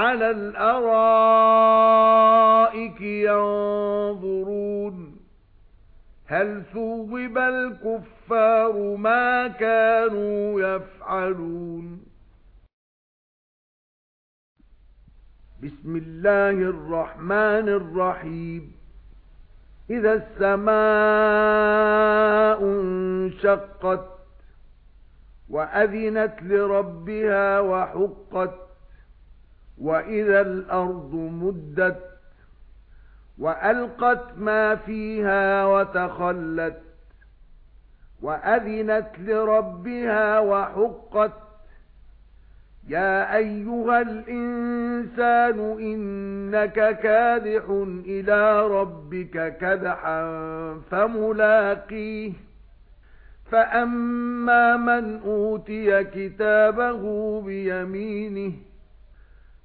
عَلَى الْأَرَائِكِ يَنظُرُونَ. هَلْ ثُوِّبَ الْكُفَّارُ مَا كَانُوا يَفْعَلُونَ؟ بِسْمِ اللَّهِ الرَّحْمَنِ الرَّحِيمِ. إِذَا السَّمَاءُ انشَقَّتْ وَأَذِنَتْ لِرَبِّهَا وَحُقَّتْ وَإِذَا الْأَرْضُ مُدَّتْ وَأَلْقَتْ مَا فِيهَا وَتَخَلَّتْ وَأَذِنَتْ لِرَبِّهَا وَحُقَّتْ يَا أَيُّهَا الْإِنسَانُ إِنَّكَ كَادِحٌ إِلَى رَبِّكَ كَدْحًا فَمُلَاقِيهِ فَأَمَّا مَنْ أُوتِيَ كِتَابَهُ بِيَمِينِهِ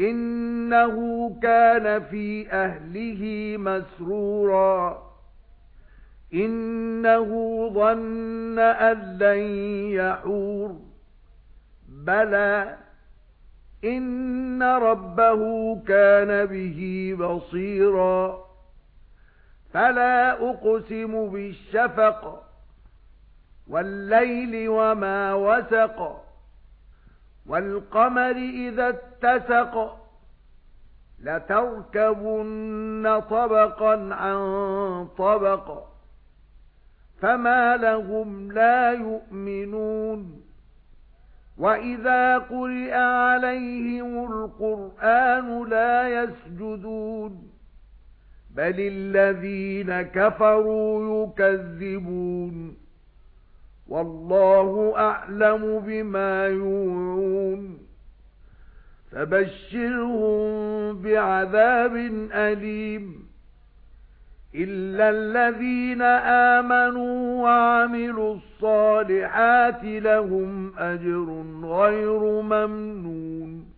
إِنَّهُ كَانَ فِي أَهْلِهِ مَسْرُورًا. إِنَّهُ ظَنَّ أَن لَّن يَحُورَ. بَلَى إِنَّ رَبَّهُ كَانَ بِهِ بَصِيرًا. فَلَا أُقْسِمُ بِالشَّفَقِ وَاللَّيْلِ وَمَا وَسَقَ. وَالْقَمَرِ إِذَا اتَّسَقَ لَتَرْكَبُنَّ طَبَقًا عَن طَبَقٍ فَمَا لَهُمْ لَا يُؤْمِنُونَ. وَإِذَا قُرِئَ عَلَيْهِمُ الْقُرْآنُ لَا يَسْجُدُونَ. بَلِ الَّذِينَ كَفَرُوا يُكَذِّبُونَ. وَاللَّهُ أَعْلَمُ بِمَا يُوعُونَ. فَبَشِّرْهُم بِعَذَابٍ أَلِيمٍ. إِلَّا الَّذِينَ آمَنُوا وَعَمِلُوا الصَّالِحَاتِ لَهُمْ أَجْرٌ غَيْرُ مَمْنُونٍ.